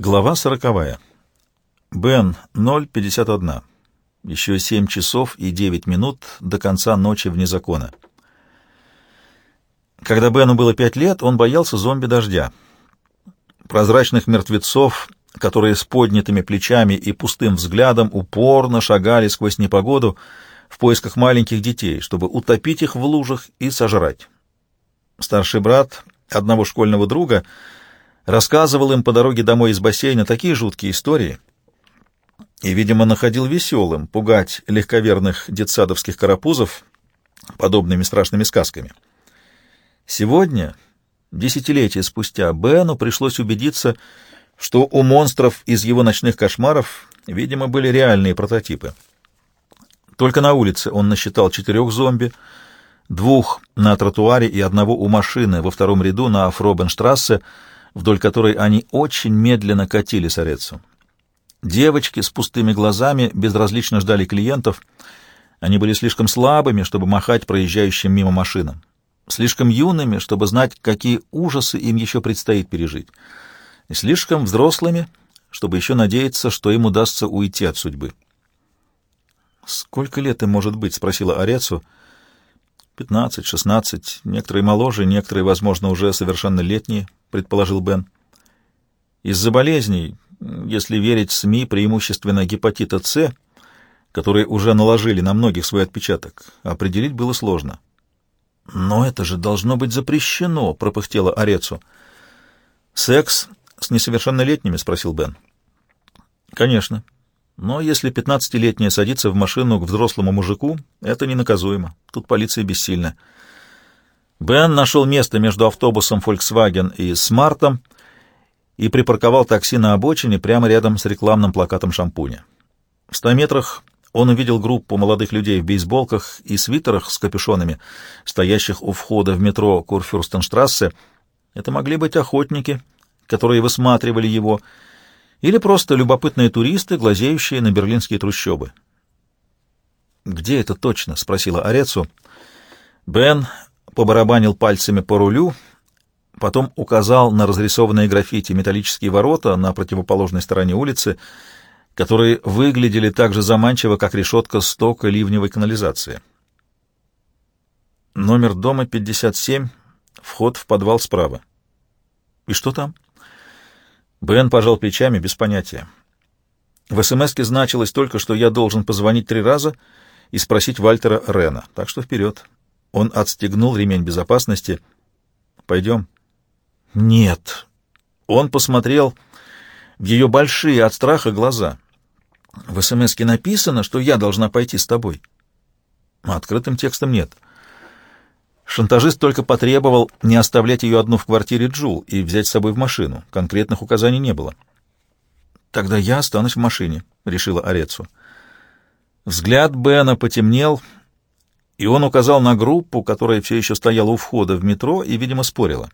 Глава сороковая. Бен, 051. Еще семь часов и девять минут до конца ночи вне закона. Когда Бену было пять лет, он боялся зомби-дождя. Прозрачных мертвецов, которые с поднятыми плечами и пустым взглядом упорно шагали сквозь непогоду в поисках маленьких детей, чтобы утопить их в лужах и сожрать. Старший брат одного школьного друга рассказывал им по дороге домой из бассейна такие жуткие истории и, видимо, находил веселым пугать легковерных детсадовских карапузов подобными страшными сказками. Сегодня, десятилетия спустя, Бену пришлось убедиться, что у монстров из его ночных кошмаров, видимо, были реальные прототипы. Только на улице он насчитал четырех зомби, двух на тротуаре и одного у машины во втором ряду на Фробенштрассе, вдоль которой они очень медленно катили с. Девочки с пустыми глазами безразлично ждали клиентов. Они были слишком слабыми, чтобы махать проезжающим мимо машинам, слишком юными, чтобы знать, какие ужасы им еще предстоит пережить, и слишком взрослыми, чтобы еще надеяться, что им удастся уйти от судьбы. «Сколько лет им может быть?» — спросила Орецу. «Пятнадцать, шестнадцать, некоторые моложе, некоторые, возможно, уже совершеннолетние», — предположил Бен. «Из-за болезней, если верить СМИ, преимущественно гепатита С, которые уже наложили на многих свой отпечаток, определить было сложно. «Но это же должно быть запрещено», — пропыхтела Орецу. «Секс с несовершеннолетними?» — спросил Бен. «Конечно. Но если пятнадцатилетняя садится в машину к взрослому мужику, это ненаказуемо. Тут полиция бессильна». Бен нашел место между автобусом Volkswagen и Смартом и припарковал такси на обочине прямо рядом с рекламным плакатом шампуня. В ста метрах он увидел группу молодых людей в бейсболках и свитерах с капюшонами, стоящих у входа в метро Курфюрстенштрассе. Это могли быть охотники, которые высматривали его, или просто любопытные туристы, глазеющие на берлинские трущобы. «Где это точно?» — спросила Орецу. Бен побарабанил пальцами по рулю, потом указал на разрисованные граффити металлические ворота на противоположной стороне улицы, которые выглядели так же заманчиво, как решетка стока ливневой канализации. Номер дома 57, вход в подвал справа. И что там? Бен пожал плечами без понятия. В СМСке значилось только, что я должен позвонить три раза и спросить Вальтера Рена, так что вперед. Он отстегнул ремень безопасности. «Пойдем». «Нет». Он посмотрел в ее большие от страха глаза. «В СМСке написано, что я должна пойти с тобой». Открытым текстом нет. Шантажист только потребовал не оставлять ее одну в квартире Джул и взять с собой в машину. Конкретных указаний не было. «Тогда я останусь в машине», — решила Орецу. Взгляд Бена потемнел, — и он указал на группу, которая все еще стояла у входа в метро и, видимо, спорила.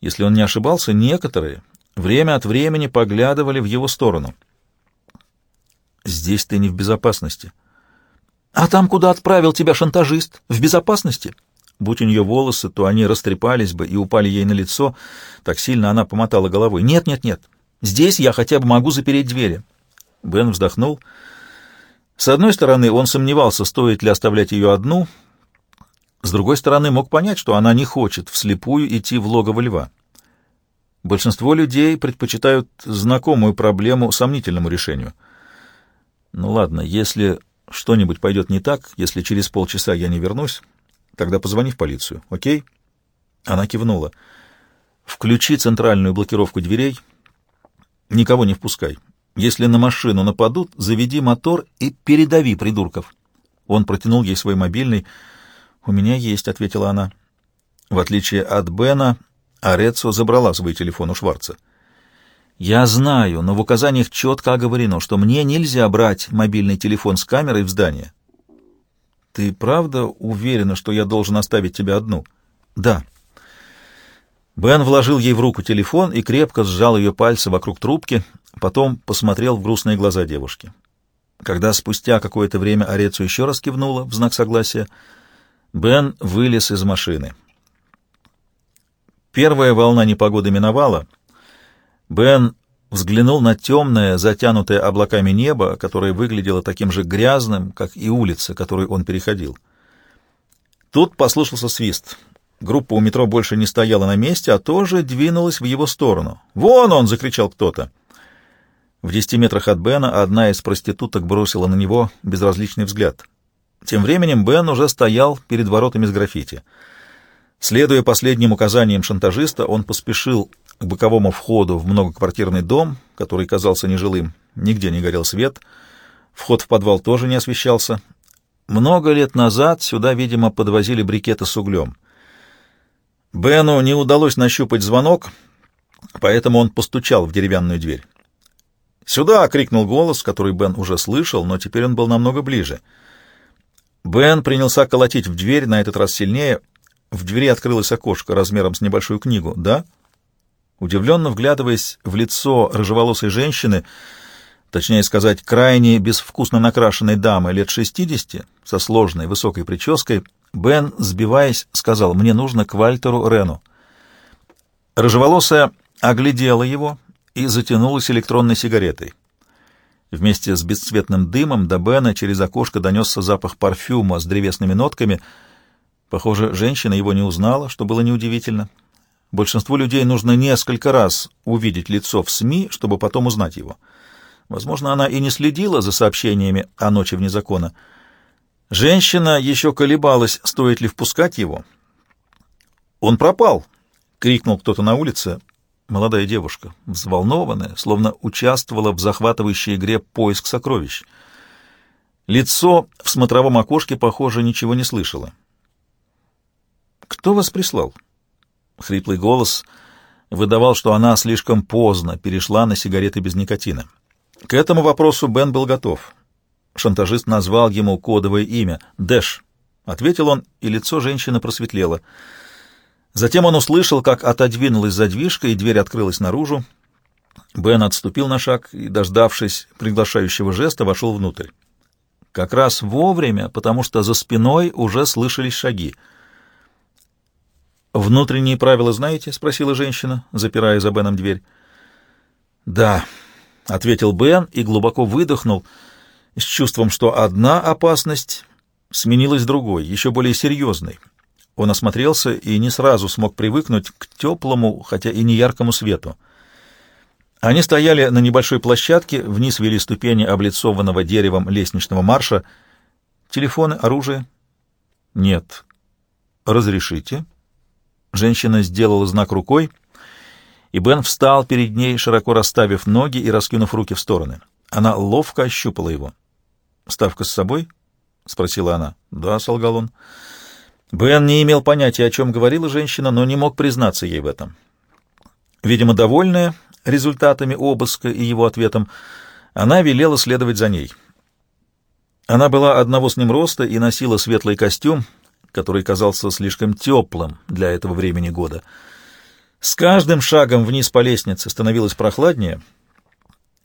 Если он не ошибался, некоторые время от времени поглядывали в его сторону. «Здесь ты не в безопасности». «А там, куда отправил тебя шантажист? В безопасности?» Будь у нее волосы, то они растрепались бы и упали ей на лицо. Так сильно она помотала головой. «Нет, нет, нет. Здесь я хотя бы могу запереть двери». Бен вздохнул. С одной стороны, он сомневался, стоит ли оставлять ее одну, с другой стороны, мог понять, что она не хочет вслепую идти в логово льва. Большинство людей предпочитают знакомую проблему сомнительному решению. Ну ладно, если что-нибудь пойдет не так, если через полчаса я не вернусь, тогда позвони в полицию, окей? Она кивнула. Включи центральную блокировку дверей, никого не впускай. Если на машину нападут, заведи мотор и передави придурков. Он протянул ей свой мобильный. «У меня есть», — ответила она. В отличие от Бена, Арецо забрала свой телефон у Шварца. «Я знаю, но в указаниях четко оговорено, что мне нельзя брать мобильный телефон с камерой в здание». «Ты правда уверена, что я должен оставить тебя одну?» «Да». Бен вложил ей в руку телефон и крепко сжал ее пальцы вокруг трубки, Потом посмотрел в грустные глаза девушки. Когда спустя какое-то время Орецу еще раз кивнула в знак согласия, Бен вылез из машины. Первая волна непогоды миновала. Бен взглянул на темное, затянутое облаками небо, которое выглядело таким же грязным, как и улица, которую он переходил. Тут послышался свист. Группа у метро больше не стояла на месте, а тоже двинулась в его сторону. «Вон он!» — закричал кто-то. В десяти метрах от Бена одна из проституток бросила на него безразличный взгляд. Тем временем Бен уже стоял перед воротами с граффити. Следуя последним указаниям шантажиста, он поспешил к боковому входу в многоквартирный дом, который казался нежилым. Нигде не горел свет. Вход в подвал тоже не освещался. Много лет назад сюда, видимо, подвозили брикеты с углем. Бену не удалось нащупать звонок, поэтому он постучал в деревянную дверь. «Сюда!» — крикнул голос, который Бен уже слышал, но теперь он был намного ближе. Бен принялся колотить в дверь, на этот раз сильнее. В двери открылось окошко размером с небольшую книгу. «Да?» Удивленно вглядываясь в лицо рыжеволосой женщины, точнее сказать, крайне безвкусно накрашенной дамы лет шестидесяти, со сложной высокой прической, Бен, сбиваясь, сказал, «Мне нужно к Вальтеру Рену». Рыжеволосая оглядела его и затянулась электронной сигаретой. Вместе с бесцветным дымом до Бена через окошко донесся запах парфюма с древесными нотками. Похоже, женщина его не узнала, что было неудивительно. Большинству людей нужно несколько раз увидеть лицо в СМИ, чтобы потом узнать его. Возможно, она и не следила за сообщениями о ночи вне закона. Женщина еще колебалась, стоит ли впускать его. «Он пропал!» — крикнул кто-то на улице. Молодая девушка, взволнованная, словно участвовала в захватывающей игре «Поиск сокровищ». Лицо в смотровом окошке, похоже, ничего не слышало. «Кто вас прислал?» Хриплый голос выдавал, что она слишком поздно перешла на сигареты без никотина. К этому вопросу Бен был готов. Шантажист назвал ему кодовое имя — Дэш. Ответил он, и лицо женщины просветлело — Затем он услышал, как отодвинулась задвижка, и дверь открылась наружу. Бен отступил на шаг и, дождавшись приглашающего жеста, вошел внутрь. Как раз вовремя, потому что за спиной уже слышались шаги. «Внутренние правила знаете?» — спросила женщина, запирая за Беном дверь. «Да», — ответил Бен и глубоко выдохнул, с чувством, что одна опасность сменилась другой, еще более серьезной, он осмотрелся и не сразу смог привыкнуть к теплому, хотя и не яркому свету. Они стояли на небольшой площадке, вниз вели ступени облицованного деревом лестничного марша. Телефоны, оружие? Нет. Разрешите? Женщина сделала знак рукой, и Бен встал перед ней, широко расставив ноги и раскинув руки в стороны. Она ловко ощупала его. «Ставка с собой?» — спросила она. «Да», — солгал он. Бен не имел понятия, о чем говорила женщина, но не мог признаться ей в этом. Видимо, довольная результатами обыска и его ответом, она велела следовать за ней. Она была одного с ним роста и носила светлый костюм, который казался слишком теплым для этого времени года. С каждым шагом вниз по лестнице становилось прохладнее,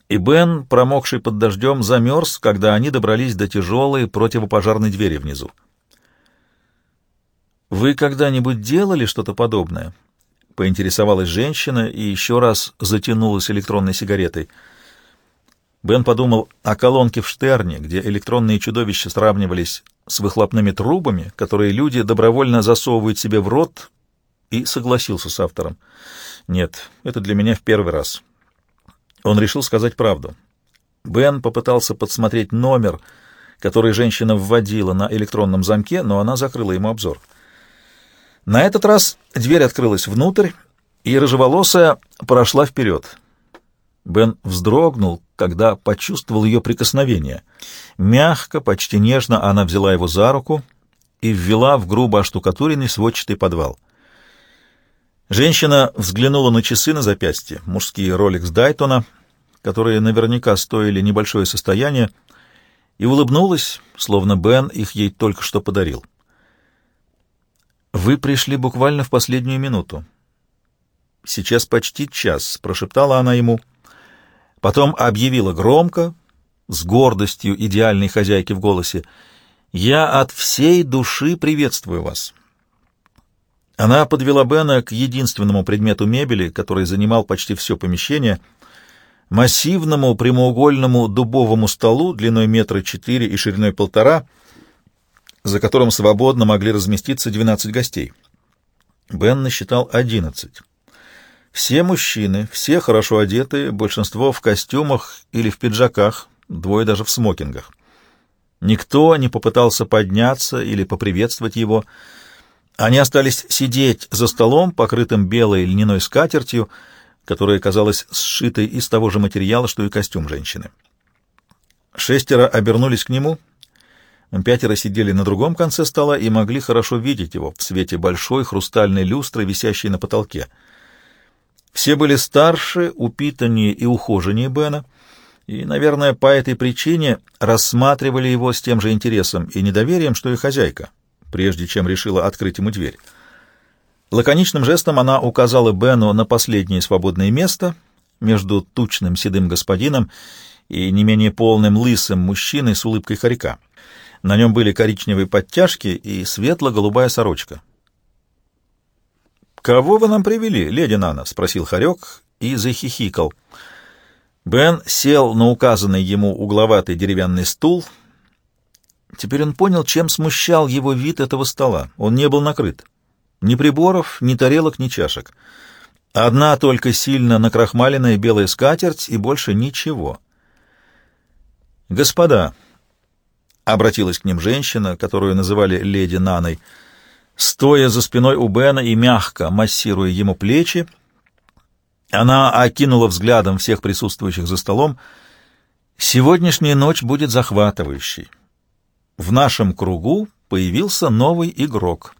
и Бен, промокший под дождем, замерз, когда они добрались до тяжелой противопожарной двери внизу. «Вы когда-нибудь делали что-то подобное?» — поинтересовалась женщина и еще раз затянулась электронной сигаретой. Бен подумал о колонке в Штерне, где электронные чудовища сравнивались с выхлопными трубами, которые люди добровольно засовывают себе в рот, и согласился с автором. «Нет, это для меня в первый раз». Он решил сказать правду. Бен попытался подсмотреть номер, который женщина вводила на электронном замке, но она закрыла ему обзор. На этот раз дверь открылась внутрь, и рыжеволосая прошла вперед. Бен вздрогнул, когда почувствовал ее прикосновение. Мягко, почти нежно она взяла его за руку и ввела в грубо оштукатуренный сводчатый подвал. Женщина взглянула на часы на запястье, мужские Rolex Дайтона, которые наверняка стоили небольшое состояние, и улыбнулась, словно Бен их ей только что подарил. «Вы пришли буквально в последнюю минуту». «Сейчас почти час», — прошептала она ему. Потом объявила громко, с гордостью идеальной хозяйки в голосе, «Я от всей души приветствую вас». Она подвела Бена к единственному предмету мебели, который занимал почти все помещение. массивному прямоугольному дубовому столу длиной метра четыре и шириной полтора, за которым свободно могли разместиться двенадцать гостей. Бен насчитал одиннадцать. Все мужчины, все хорошо одетые, большинство в костюмах или в пиджаках, двое даже в смокингах. Никто не попытался подняться или поприветствовать его. Они остались сидеть за столом, покрытым белой льняной скатертью, которая казалась сшитой из того же материала, что и костюм женщины. Шестеро обернулись к нему. Пятеро сидели на другом конце стола и могли хорошо видеть его в свете большой хрустальной люстры, висящей на потолке — все были старше, упитаннее и ухоженнее Бена, и, наверное, по этой причине рассматривали его с тем же интересом и недоверием, что и хозяйка, прежде чем решила открыть ему дверь. Лаконичным жестом она указала Бену на последнее свободное место между тучным седым господином и не менее полным лысым мужчиной с улыбкой хорька. На нем были коричневые подтяжки и светло-голубая сорочка. «Кого вы нам привели, леди Нана?» — спросил Харек и захихикал. Бен сел на указанный ему угловатый деревянный стул. Теперь он понял, чем смущал его вид этого стола. Он не был накрыт. Ни приборов, ни тарелок, ни чашек. Одна только сильно накрахмаленная белая скатерть и больше ничего. «Господа», — обратилась к ним женщина, которую называли леди Наной, — Стоя за спиной у Бена и мягко массируя ему плечи, она окинула взглядом всех присутствующих за столом. «Сегодняшняя ночь будет захватывающей. В нашем кругу появился новый игрок».